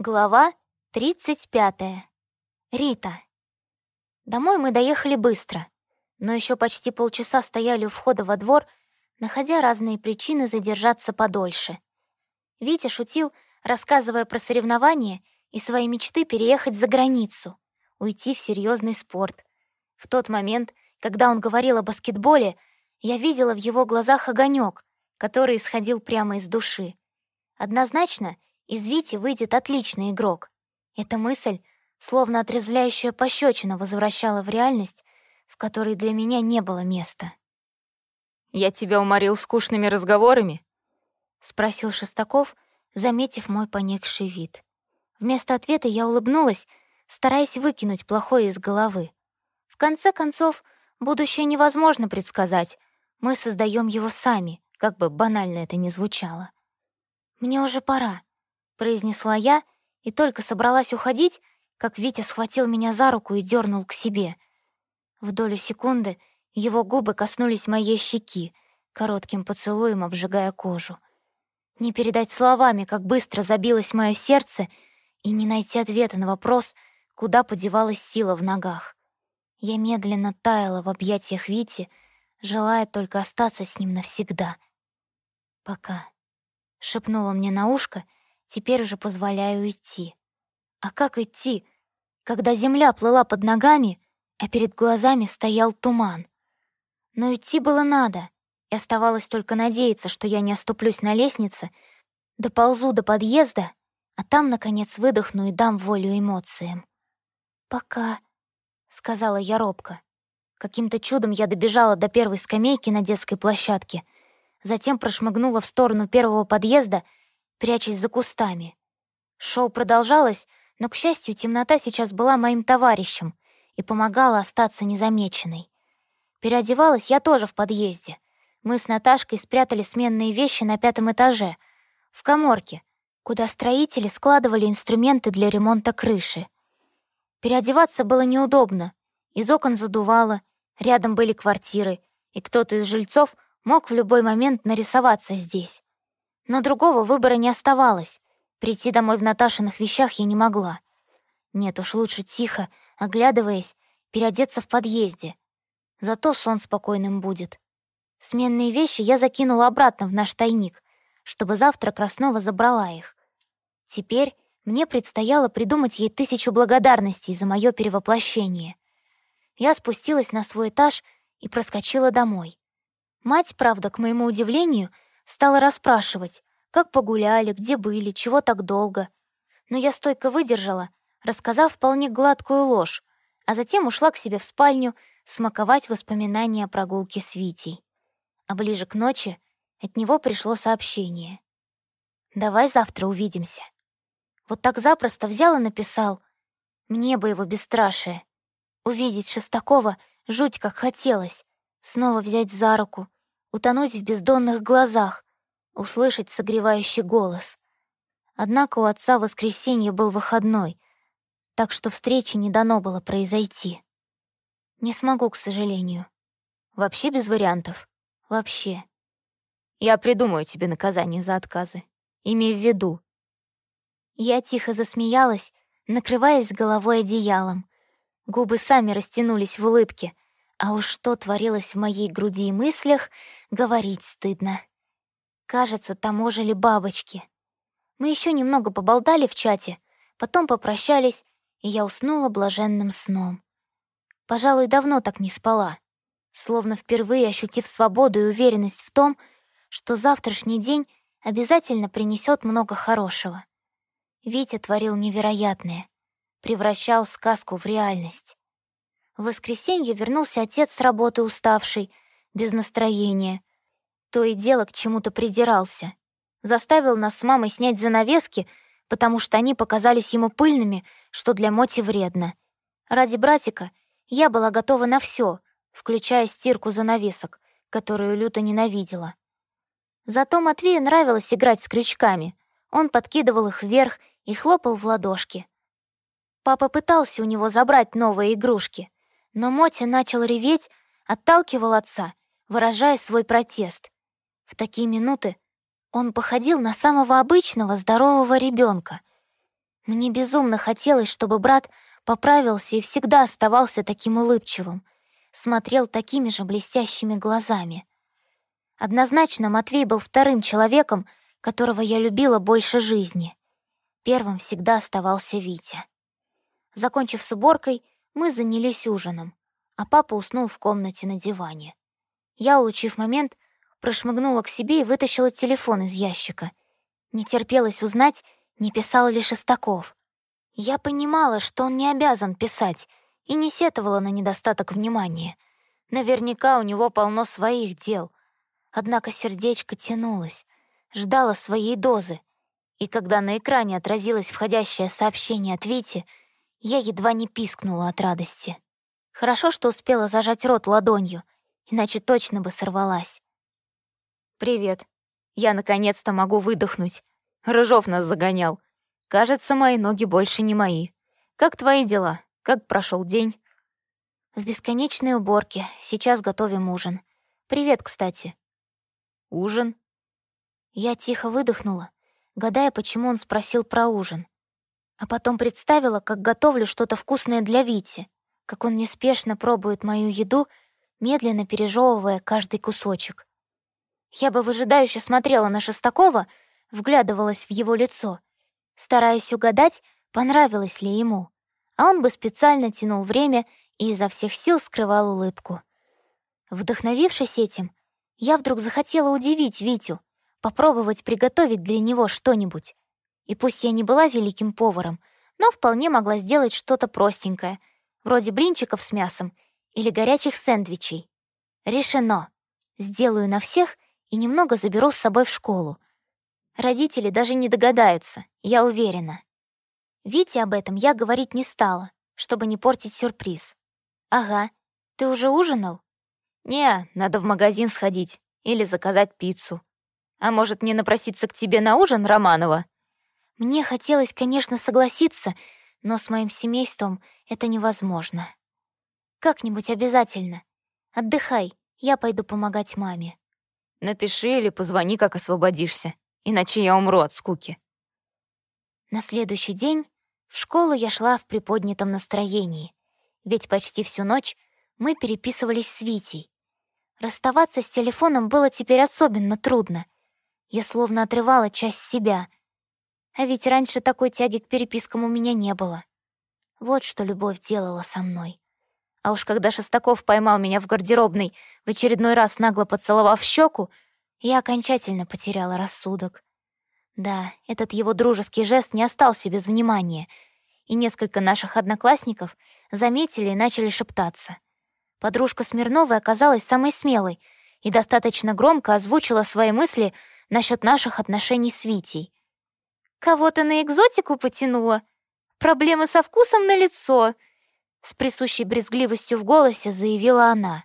Глава 35. Рита. Домой мы доехали быстро, но еще почти полчаса стояли у входа во двор, находя разные причины задержаться подольше. Витя шутил, рассказывая про соревнования и свои мечты переехать за границу, уйти в серьезный спорт. В тот момент, когда он говорил о баскетболе, я видела в его глазах огонек, который исходил прямо из души. Однозначно — из Вити выйдет отличный игрок. Эта мысль, словно отрезвляющая пощечина, возвращала в реальность, в которой для меня не было места. «Я тебя уморил скучными разговорами?» — спросил Шестаков, заметив мой поникший вид. Вместо ответа я улыбнулась, стараясь выкинуть плохое из головы. В конце концов, будущее невозможно предсказать. Мы создаем его сами, как бы банально это ни звучало. «Мне уже пора», произнесла я и только собралась уходить, как Витя схватил меня за руку и дернул к себе. В долю секунды его губы коснулись моей щеки, коротким поцелуем обжигая кожу. Не передать словами, как быстро забилось мое сердце, и не найти ответа на вопрос, куда подевалась сила в ногах. Я медленно таяла в объятиях Вити, желая только остаться с ним навсегда. «Пока», — шепнула мне на ушко — Теперь уже позволяю идти. А как идти, когда земля плыла под ногами, а перед глазами стоял туман? Но идти было надо, и оставалось только надеяться, что я не оступлюсь на лестнице, доползу до подъезда, а там, наконец, выдохну и дам волю эмоциям. «Пока», — сказала я робко. Каким-то чудом я добежала до первой скамейки на детской площадке, затем прошмыгнула в сторону первого подъезда — прячась за кустами. Шоу продолжалось, но, к счастью, темнота сейчас была моим товарищем и помогала остаться незамеченной. Переодевалась я тоже в подъезде. Мы с Наташкой спрятали сменные вещи на пятом этаже, в коморке, куда строители складывали инструменты для ремонта крыши. Переодеваться было неудобно. Из окон задувало, рядом были квартиры, и кто-то из жильцов мог в любой момент нарисоваться здесь. Но другого выбора не оставалось. Прийти домой в Наташиных вещах я не могла. Нет уж, лучше тихо, оглядываясь, переодеться в подъезде. Зато сон спокойным будет. Сменные вещи я закинула обратно в наш тайник, чтобы завтра Краснова забрала их. Теперь мне предстояло придумать ей тысячу благодарностей за мое перевоплощение. Я спустилась на свой этаж и проскочила домой. Мать, правда, к моему удивлению, Стала расспрашивать, как погуляли, где были, чего так долго. Но я стойко выдержала, рассказав вполне гладкую ложь, а затем ушла к себе в спальню смаковать воспоминания о прогулке с Витей. А ближе к ночи от него пришло сообщение. «Давай завтра увидимся». Вот так запросто взял и написал. Мне бы его бесстрашие. Увидеть Шестакова жуть как хотелось. Снова взять за руку, утонуть в бездонных глазах, услышать согревающий голос. Однако у отца воскресенье был выходной, так что встречи не дано было произойти. Не смогу, к сожалению. Вообще без вариантов. Вообще. Я придумаю тебе наказание за отказы. Имей в виду. Я тихо засмеялась, накрываясь головой одеялом. Губы сами растянулись в улыбке — а уж что творилось в моей груди и мыслях, говорить стыдно. Кажется, таможили бабочки. Мы еще немного поболтали в чате, потом попрощались, и я уснула блаженным сном. Пожалуй, давно так не спала, словно впервые ощутив свободу и уверенность в том, что завтрашний день обязательно принесет много хорошего. Витя творил невероятное, превращал сказку в реальность. В воскресенье вернулся отец с работы уставший, без настроения. То и дело к чему-то придирался. Заставил нас с мамой снять занавески, потому что они показались ему пыльными, что для Моти вредно. Ради братика я была готова на все, включая стирку занавесок, которую люто ненавидела. Зато Матвею нравилось играть с крючками. Он подкидывал их вверх и хлопал в ладошки. Папа пытался у него забрать новые игрушки — но Мотя начал реветь, отталкивал отца, выражая свой протест. В такие минуты он походил на самого обычного здорового ребенка. Мне безумно хотелось, чтобы брат поправился и всегда оставался таким улыбчивым, смотрел такими же блестящими глазами. Однозначно Матвей был вторым человеком, которого я любила больше жизни. Первым всегда оставался Витя. Закончив с уборкой, мы занялись ужином, а папа уснул в комнате на диване. Я, улучив момент, прошмыгнула к себе и вытащила телефон из ящика. Не терпелось узнать, не писал ли Шестаков. Я понимала, что он не обязан писать, и не сетовала на недостаток внимания. Наверняка у него полно своих дел. Однако сердечко тянулось, ждало своей дозы. И когда на экране отразилось входящее сообщение от Вити, я едва не пискнула от радости. Хорошо, что успела зажать рот ладонью, иначе точно бы сорвалась. «Привет. Я наконец-то могу выдохнуть. Рыжов нас загонял. Кажется, мои ноги больше не мои. Как твои дела? Как прошел день?» «В бесконечной уборке. Сейчас готовим ужин. Привет, кстати». «Ужин?» Я тихо выдохнула, гадая, почему он спросил про ужин. А потом представила, как готовлю что-то вкусное для Вити, как он неспешно пробует мою еду, медленно пережевывая каждый кусочек. Я бы выжидающе смотрела на Шестакова, вглядывалась в его лицо, стараясь угадать, понравилось ли ему, а он бы специально тянул время и изо всех сил скрывал улыбку. Вдохновившись этим, я вдруг захотела удивить Витю, попробовать приготовить для него что-нибудь. И пусть я не была великим поваром, но вполне могла сделать что-то простенькое, вроде блинчиков с мясом или горячих сэндвичей. Решено. Сделаю на всех и немного заберу с собой в школу. Родители даже не догадаются, я уверена. Вите об этом я говорить не стала, чтобы не портить сюрприз. «Ага. Ты уже ужинал?» «Не, надо в магазин сходить или заказать пиццу. А может, мне напроситься к тебе на ужин, Романова?» Мне хотелось, конечно, согласиться, но с моим семейством это невозможно. Как-нибудь обязательно. Отдыхай, я пойду помогать маме. Напиши или позвони, как освободишься, иначе я умру от скуки. На следующий день в школу я шла в приподнятом настроении, ведь почти всю ночь мы переписывались с Витей. Расставаться с телефоном было теперь особенно трудно — я словно отрывала часть себя. А ведь раньше такой тяги к перепискам у меня не было. Вот что любовь делала со мной. А уж когда Шестаков поймал меня в гардеробной, в очередной раз нагло поцеловав щеку, я окончательно потеряла рассудок. Да, этот его дружеский жест не остался без внимания, и несколько наших одноклассников заметили и начали шептаться. Подружка Смирновой оказалась самой смелой и достаточно громко озвучила свои мысли насчет наших отношений с Витей. «Кого-то на экзотику потянула? Проблемы со вкусом на лицо!» С присущей брезгливостью в голосе заявила она.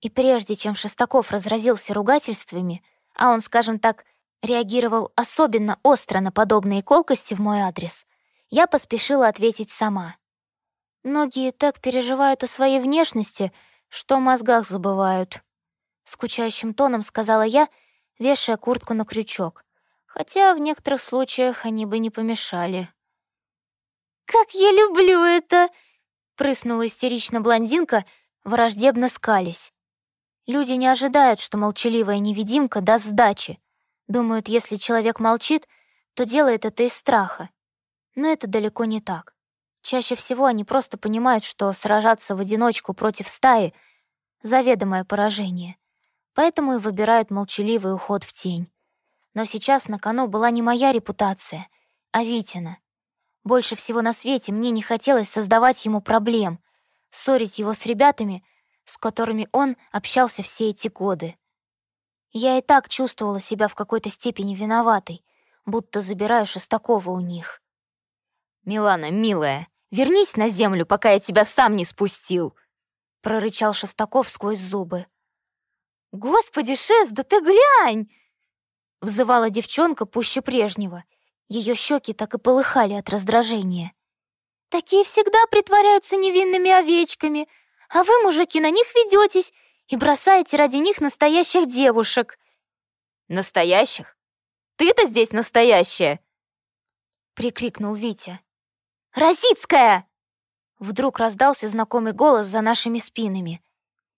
И прежде чем Шестаков разразился ругательствами, а он, скажем так, реагировал особенно остро на подобные колкости в мой адрес, я поспешила ответить сама. Многие так переживают о своей внешности, что о мозгах забывают. Скучающим тоном сказала я вешая куртку на крючок, хотя в некоторых случаях они бы не помешали. «Как я люблю это!» — прыснула истерично блондинка, враждебно скались. Люди не ожидают, что молчаливая невидимка даст сдачи. Думают, если человек молчит, то делает это из страха. Но это далеко не так. Чаще всего они просто понимают, что сражаться в одиночку против стаи — заведомое поражение поэтому и выбирают молчаливый уход в тень. Но сейчас на кону была не моя репутация, а Витина. Больше всего на свете мне не хотелось создавать ему проблем, ссорить его с ребятами, с которыми он общался все эти годы. Я и так чувствовала себя в какой-то степени виноватой, будто забираю Шестакова у них. «Милана, милая, вернись на землю, пока я тебя сам не спустил!» — прорычал Шестаков сквозь зубы. «Господи, Шест, да ты глянь!» Взывала девчонка пуще прежнего. Ее щеки так и полыхали от раздражения. «Такие всегда притворяются невинными овечками, а вы, мужики, на них ведетесь и бросаете ради них настоящих девушек». «Настоящих? Ты-то здесь настоящая!» прикрикнул Витя. «Росицкая!» Вдруг раздался знакомый голос за нашими спинами.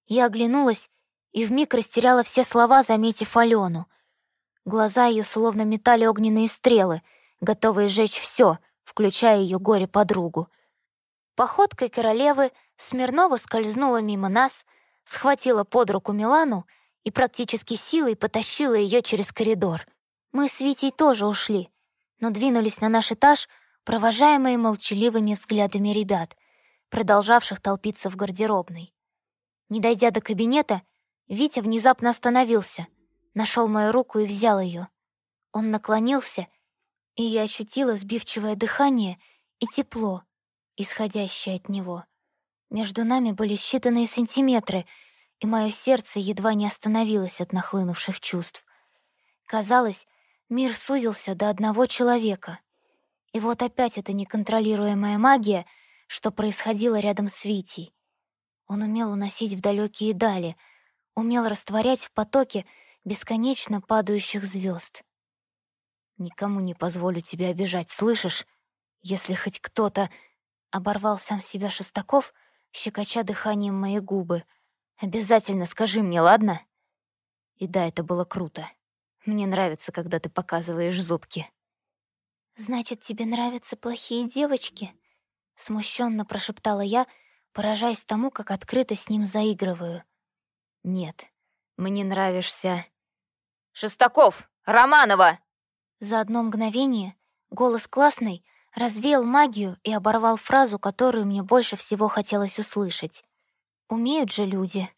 Я оглянулась и вмиг растеряла все слова, заметив Алену. Глаза ее словно метали огненные стрелы, готовые сжечь все, включая ее горе-подругу. Походкой королевы Смирнова скользнула мимо нас, схватила под руку Милану и практически силой потащила ее через коридор. Мы с Витей тоже ушли, но двинулись на наш этаж, провожаемые молчаливыми взглядами ребят, продолжавших толпиться в гардеробной. Не дойдя до кабинета, Витя внезапно остановился, нашел мою руку и взял ее. Он наклонился, и я ощутила сбивчивое дыхание и тепло, исходящее от него. Между нами были считанные сантиметры, и мое сердце едва не остановилось от нахлынувших чувств. Казалось, мир сузился до одного человека. И вот опять эта неконтролируемая магия, что происходило рядом с Витей. Он умел уносить в далекие дали, умел растворять в потоке бесконечно падающих звезд. «Никому не позволю тебя обижать, слышишь? Если хоть кто-то...» Оборвал сам себя Шестаков, щекоча дыханием мои губы. «Обязательно скажи мне, ладно?» И да, это было круто. Мне нравится, когда ты показываешь зубки. «Значит, тебе нравятся плохие девочки?» Смущенно прошептала я, поражаясь тому, как открыто с ним заигрываю. «Нет, мне нравишься...» «Шестаков! Романова!» За одно мгновение голос классный развеял магию и оборвал фразу, которую мне больше всего хотелось услышать. «Умеют же люди».